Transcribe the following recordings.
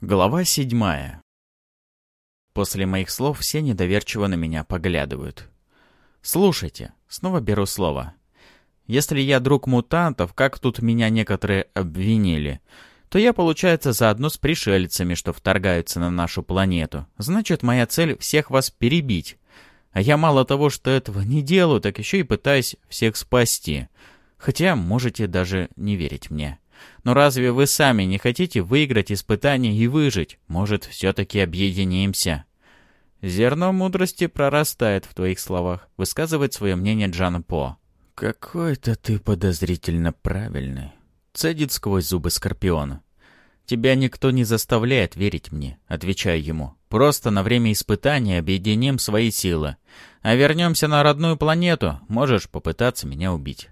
Глава седьмая. После моих слов все недоверчиво на меня поглядывают. «Слушайте, снова беру слово. Если я друг мутантов, как тут меня некоторые обвинили, то я, получается, заодно с пришельцами, что вторгаются на нашу планету. Значит, моя цель — всех вас перебить. А я мало того, что этого не делаю, так еще и пытаюсь всех спасти. Хотя можете даже не верить мне». Но разве вы сами не хотите выиграть испытание и выжить? Может, все-таки объединимся?» «Зерно мудрости прорастает в твоих словах», — высказывает свое мнение Джан По. «Какой-то ты подозрительно правильный», — цедит сквозь зубы Скорпиона. «Тебя никто не заставляет верить мне», — отвечаю ему. «Просто на время испытания объединим свои силы. А вернемся на родную планету, можешь попытаться меня убить».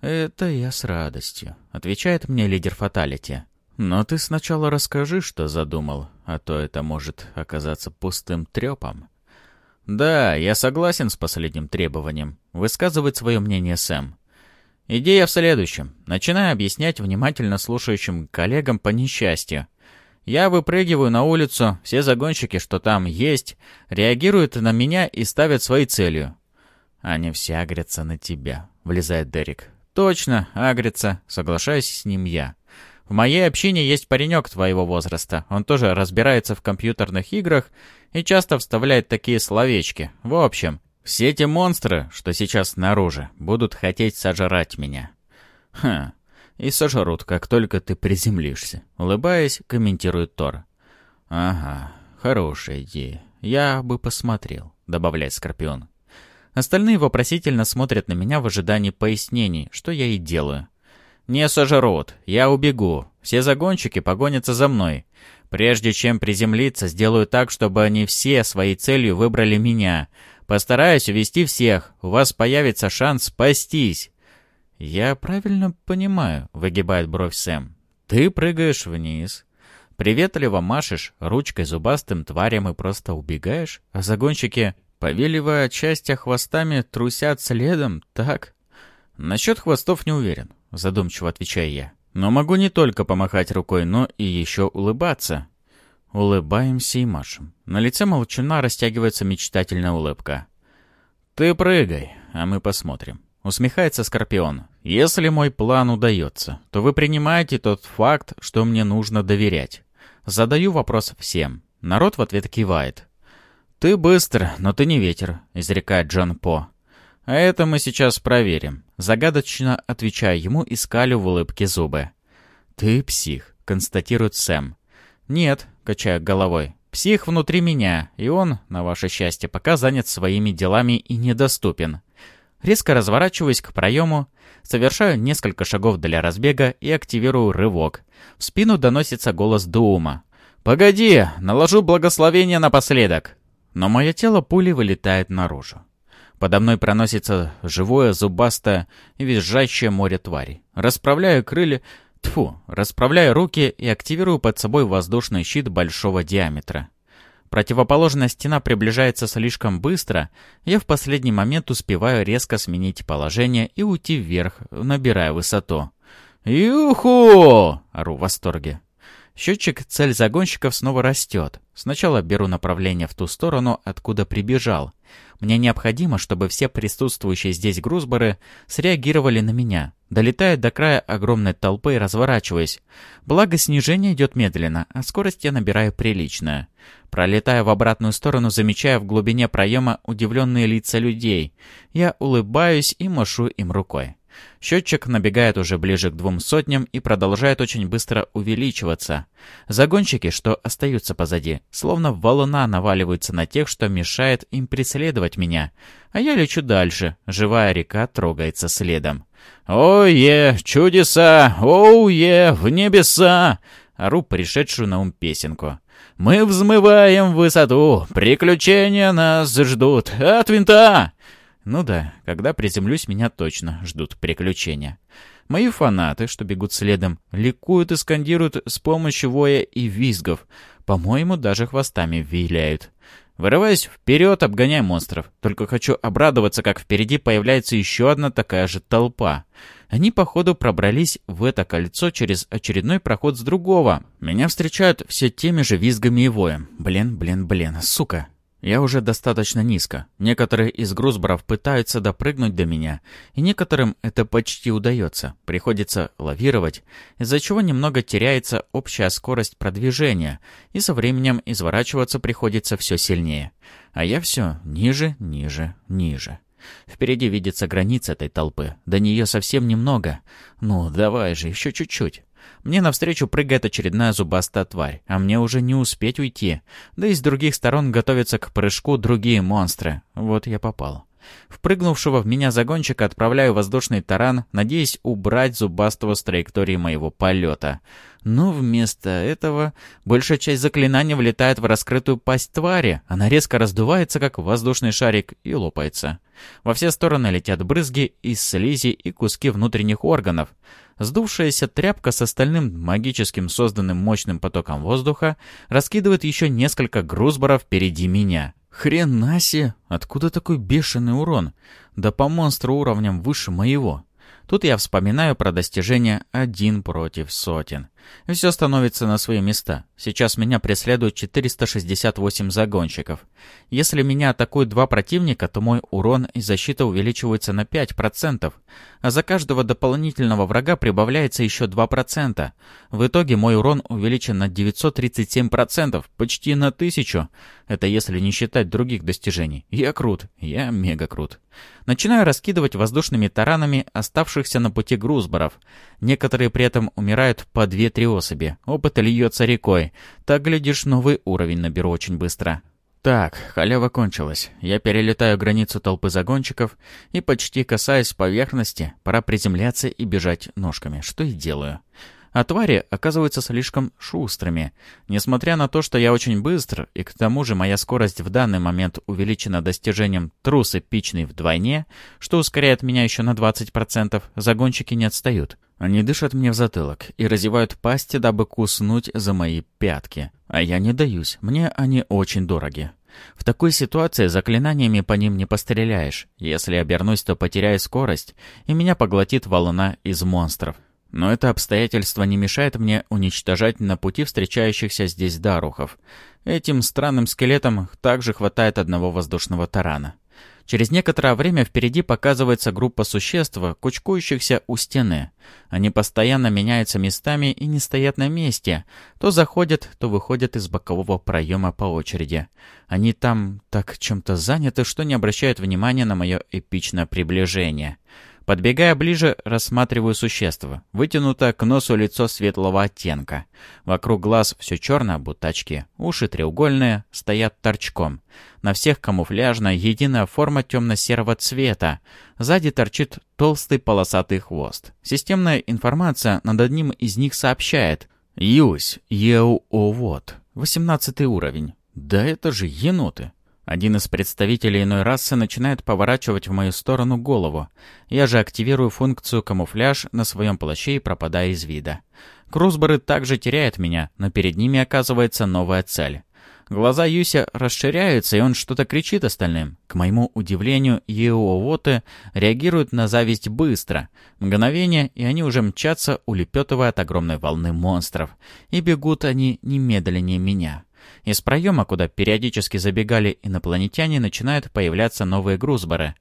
«Это я с радостью», — отвечает мне лидер Фаталити. «Но ты сначала расскажи, что задумал, а то это может оказаться пустым трепом». «Да, я согласен с последним требованием», — высказывает свое мнение Сэм. «Идея в следующем. Начинаю объяснять внимательно слушающим коллегам по несчастью. Я выпрыгиваю на улицу, все загонщики, что там есть, реагируют на меня и ставят своей целью. «Они все агрятся на тебя», — влезает Дерек. «Точно, агрится», — соглашаюсь с ним я. «В моей общине есть паренек твоего возраста. Он тоже разбирается в компьютерных играх и часто вставляет такие словечки. В общем, все эти монстры, что сейчас снаружи, будут хотеть сожрать меня». «Хм, и сожрут, как только ты приземлишься», — улыбаясь, комментирует Тор. «Ага, хорошая идея. Я бы посмотрел», — добавляет Скорпион. Остальные вопросительно смотрят на меня в ожидании пояснений, что я и делаю. «Не сожрут, я убегу. Все загонщики погонятся за мной. Прежде чем приземлиться, сделаю так, чтобы они все своей целью выбрали меня. Постараюсь увести всех. У вас появится шанс спастись». «Я правильно понимаю», — выгибает бровь Сэм. «Ты прыгаешь вниз, приветливо машешь ручкой зубастым тварям и просто убегаешь, а загонщики Повеливая части хвостами, трусят следом, так? Насчет хвостов не уверен, задумчиво отвечаю я. Но могу не только помахать рукой, но и еще улыбаться. Улыбаемся и машем. На лице молчана растягивается мечтательная улыбка. «Ты прыгай, а мы посмотрим». Усмехается Скорпион. «Если мой план удается, то вы принимаете тот факт, что мне нужно доверять». Задаю вопрос всем. Народ в ответ кивает. «Ты быстр, но ты не ветер», — изрекает Джон По. «А это мы сейчас проверим», — загадочно отвечая ему и скалю в улыбке зубы. «Ты псих», — констатирует Сэм. «Нет», — качаю головой, — «псих внутри меня, и он, на ваше счастье, пока занят своими делами и недоступен». Резко разворачиваюсь к проему, совершаю несколько шагов для разбега и активирую рывок. В спину доносится голос Дуума. «Погоди, наложу благословение напоследок!» Но мое тело пулей вылетает наружу. Подо мной проносится живое, зубастое визжащее море тварей. Расправляю крылья, тфу, расправляю руки и активирую под собой воздушный щит большого диаметра. Противоположная стена приближается слишком быстро, я в последний момент успеваю резко сменить положение и уйти вверх, набирая высоту. «Юху!» — ору в восторге. Счетчик цель загонщиков снова растет. Сначала беру направление в ту сторону, откуда прибежал. Мне необходимо, чтобы все присутствующие здесь грузборы среагировали на меня. Долетая до края огромной толпы и разворачиваясь. Благо снижение идет медленно, а скорость я набираю приличную. Пролетая в обратную сторону, замечая в глубине проема удивленные лица людей. Я улыбаюсь и машу им рукой. Счетчик набегает уже ближе к двум сотням и продолжает очень быстро увеличиваться. Загонщики, что остаются позади, словно волна наваливаются на тех, что мешает им преследовать меня. А я лечу дальше, живая река трогается следом. «Ой-е, чудеса! Оу-е, в небеса!» Ору пришедшую на ум песенку. «Мы взмываем высоту, приключения нас ждут от винта!» Ну да, когда приземлюсь, меня точно ждут приключения. Мои фанаты, что бегут следом, ликуют и скандируют с помощью воя и визгов. По-моему, даже хвостами виляют. Вырываюсь вперед, обгоняя монстров. Только хочу обрадоваться, как впереди появляется еще одна такая же толпа. Они, походу, пробрались в это кольцо через очередной проход с другого. Меня встречают все теми же визгами и воем. Блин, блин, блин, сука. Я уже достаточно низко. Некоторые из грузборов пытаются допрыгнуть до меня, и некоторым это почти удается. Приходится лавировать, из-за чего немного теряется общая скорость продвижения, и со временем изворачиваться приходится все сильнее. А я все ниже, ниже, ниже. Впереди видится граница этой толпы. До нее совсем немного. Ну, давай же, еще чуть-чуть. Мне навстречу прыгает очередная зубастая тварь, а мне уже не успеть уйти. Да и с других сторон готовятся к прыжку другие монстры. Вот я попал. Впрыгнувшего в меня загонщика отправляю воздушный таран, надеясь убрать зубастого с траектории моего полета. Но вместо этого большая часть заклинания влетает в раскрытую пасть твари. Она резко раздувается, как воздушный шарик, и лопается. Во все стороны летят брызги из слизи и куски внутренних органов. Сдувшаяся тряпка с остальным магическим созданным мощным потоком воздуха раскидывает еще несколько грузборов впереди меня. Хрена себе! Откуда такой бешеный урон? Да по монстру уровнем выше моего. Тут я вспоминаю про достижение один против сотен. Все становится на свои места. Сейчас меня преследуют 468 загонщиков. Если меня атакуют два противника, то мой урон и защита увеличиваются на 5%, а за каждого дополнительного врага прибавляется еще 2%. В итоге мой урон увеличен на 937%, почти на 1000. Это если не считать других достижений. Я крут, я мега крут. Начинаю раскидывать воздушными таранами оставшихся на пути грузборов. Некоторые при этом умирают по 2-3 особи. Опыт льется рекой. Так, глядишь, новый уровень наберу очень быстро. Так, халява кончилась. Я перелетаю границу толпы загонщиков и почти касаясь поверхности, пора приземляться и бежать ножками, что и делаю а твари оказываются слишком шустрыми. Несмотря на то, что я очень быстр, и к тому же моя скорость в данный момент увеличена достижением трус эпичный вдвойне, что ускоряет меня еще на 20%, загонщики не отстают. Они дышат мне в затылок и разевают пасти, дабы куснуть за мои пятки. А я не даюсь, мне они очень дороги. В такой ситуации заклинаниями по ним не постреляешь. Если обернусь, то потеряю скорость, и меня поглотит волна из монстров. Но это обстоятельство не мешает мне уничтожать на пути встречающихся здесь дарухов. Этим странным скелетам также хватает одного воздушного тарана. Через некоторое время впереди показывается группа существ, кучкующихся у стены. Они постоянно меняются местами и не стоят на месте. То заходят, то выходят из бокового проема по очереди. Они там так чем-то заняты, что не обращают внимания на мое эпичное приближение. Подбегая ближе, рассматриваю существо. Вытянуто к носу лицо светлого оттенка. Вокруг глаз все черно, будто очки. Уши треугольные, стоят торчком. На всех камуфляжная, единая форма темно-серого цвета. Сзади торчит толстый полосатый хвост. Системная информация над одним из них сообщает. «Юсь, Еу-О-Вот, 18 уровень». Да это же еноты. Один из представителей иной расы начинает поворачивать в мою сторону голову. Я же активирую функцию камуфляж на своем плаще и пропадаю из вида. Крузборы также теряют меня, но перед ними оказывается новая цель. Глаза Юся расширяются, и он что-то кричит остальным. К моему удивлению, Еуовоты реагируют на зависть быстро. Мгновение, и они уже мчатся, улепетывая от огромной волны монстров. И бегут они немедленнее меня. Из проема, куда периодически забегали инопланетяне, начинают появляться новые грузборы.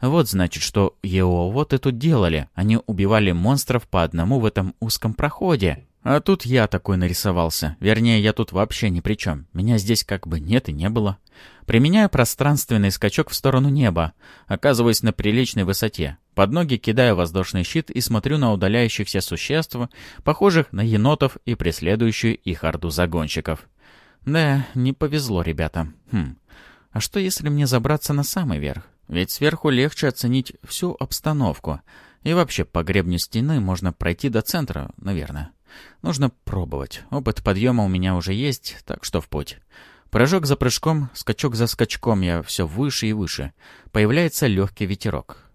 Вот значит, что еовоты тут делали. Они убивали монстров по одному в этом узком проходе. А тут я такой нарисовался. Вернее, я тут вообще ни при чем. Меня здесь как бы нет и не было. Применяю пространственный скачок в сторону неба. Оказываюсь на приличной высоте. Под ноги кидаю воздушный щит и смотрю на удаляющихся существ, похожих на енотов и преследующую их орду загонщиков. Да, не повезло ребята. Хм. А что если мне забраться на самый верх? Ведь сверху легче оценить всю обстановку. И вообще по гребню стены можно пройти до центра, наверное. Нужно пробовать. Опыт подъема у меня уже есть, так что в путь. Прыжок за прыжком, скачок за скачком, я все выше и выше. Появляется легкий ветерок.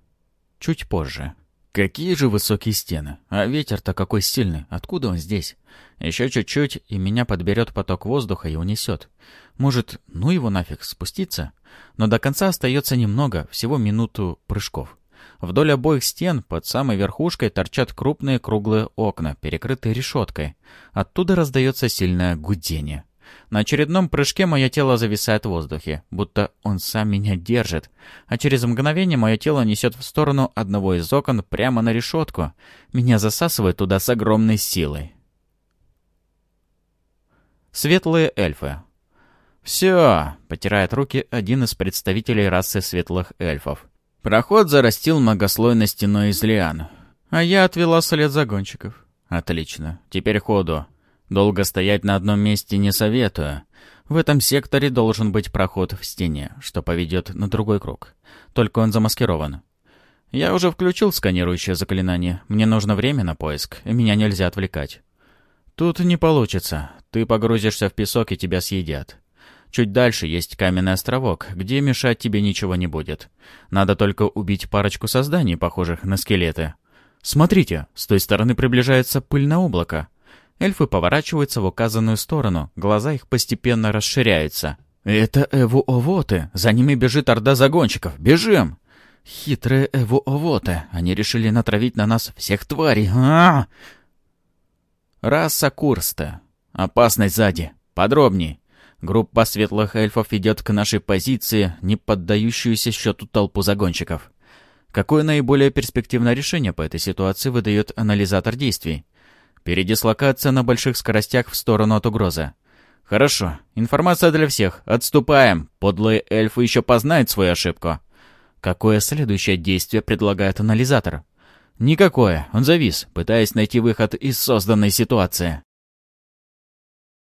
Чуть позже. Какие же высокие стены. А ветер-то какой сильный. Откуда он здесь? Еще чуть-чуть, и меня подберет поток воздуха и унесет. Может, ну его нафиг, спуститься? Но до конца остается немного, всего минуту прыжков. Вдоль обоих стен под самой верхушкой торчат крупные круглые окна, перекрытые решеткой. Оттуда раздается сильное гудение. На очередном прыжке мое тело зависает в воздухе, будто он сам меня держит, а через мгновение мое тело несет в сторону одного из окон прямо на решетку. Меня засасывает туда с огромной силой. Светлые эльфы. «Все!» — потирает руки один из представителей расы светлых эльфов. Проход зарастил многослойной стеной из лиан. А я отвела след загонщиков. Отлично. Теперь ходу. Долго стоять на одном месте не советую. В этом секторе должен быть проход в стене, что поведет на другой круг. Только он замаскирован. Я уже включил сканирующее заклинание. Мне нужно время на поиск, и меня нельзя отвлекать. Тут не получится. Ты погрузишься в песок, и тебя съедят. Чуть дальше есть каменный островок, где мешать тебе ничего не будет. Надо только убить парочку созданий, похожих на скелеты. Смотрите, с той стороны приближается пыльное облако. Эльфы поворачиваются в указанную сторону, глаза их постепенно расширяются. «Это Эву-Овоты! За ними бежит орда загонщиков! Бежим!» «Хитрые Эву-Овоты! Они решили натравить на нас всех тварей! а, -а, -а! Раса Курста. Опасность сзади. Подробней. Группа светлых эльфов идет к нашей позиции, не поддающуюся счету толпу загонщиков. Какое наиболее перспективное решение по этой ситуации выдает анализатор действий? Передислокация на больших скоростях в сторону от угрозы. Хорошо. Информация для всех. Отступаем. Подлые эльфы еще познают свою ошибку. Какое следующее действие предлагает анализатор? Никакое. Он завис, пытаясь найти выход из созданной ситуации.